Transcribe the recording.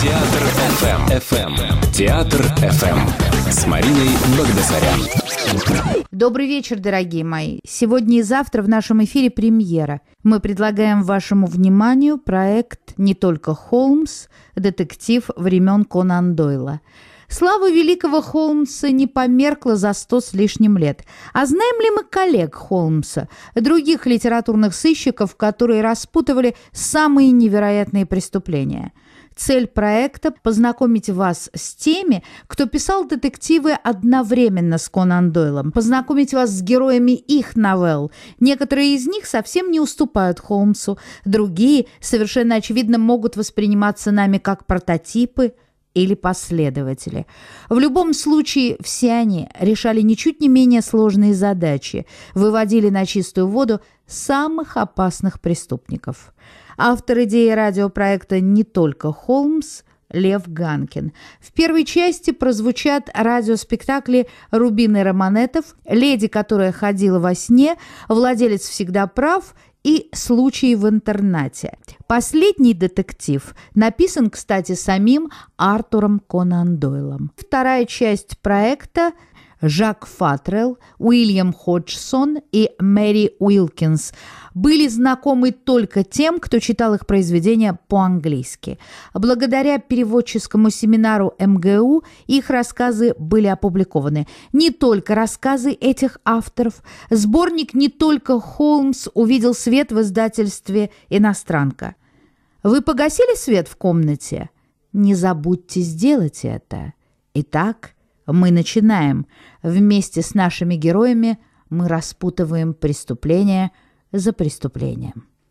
Театр FM. FM. Театр FM. С Мариной Багдасарян. Добрый вечер, дорогие мои. Сегодня и завтра в нашем эфире премьера. Мы предлагаем вашему вниманию проект «Не только Холмс. Детектив времен Конан Дойла». Слава великого Холмса не померкла за сто с лишним лет. А знаем ли мы коллег Холмса, других литературных сыщиков, которые распутывали самые невероятные преступления? Цель проекта – познакомить вас с теми, кто писал детективы одновременно с Конан Дойлом, познакомить вас с героями их новелл. Некоторые из них совсем не уступают Холмсу, другие, совершенно очевидно, могут восприниматься нами как прототипы – или последователи. В любом случае, все они решали ничуть не менее сложные задачи, выводили на чистую воду самых опасных преступников. Автор идеи радиопроекта не только Холмс, Лев Ганкин. В первой части прозвучат радиоспектакли Рубины Романетов, «Леди, которая ходила во сне», «Владелец всегда прав» и случаи в интернате. Последний детектив написан, кстати, самим Артуром Конан Дойлом. Вторая часть проекта – Жак Фатрелл, Уильям Ходжсон и Мэри Уилкинс были знакомы только тем, кто читал их произведения по-английски. Благодаря переводческому семинару МГУ их рассказы были опубликованы. Не только рассказы этих авторов. Сборник «Не только Холмс» увидел свет в издательстве «Иностранка». Вы погасили свет в комнате? Не забудьте сделать это. Итак, мы начинаем. Вместе с нашими героями мы распутываем преступление за преступлением.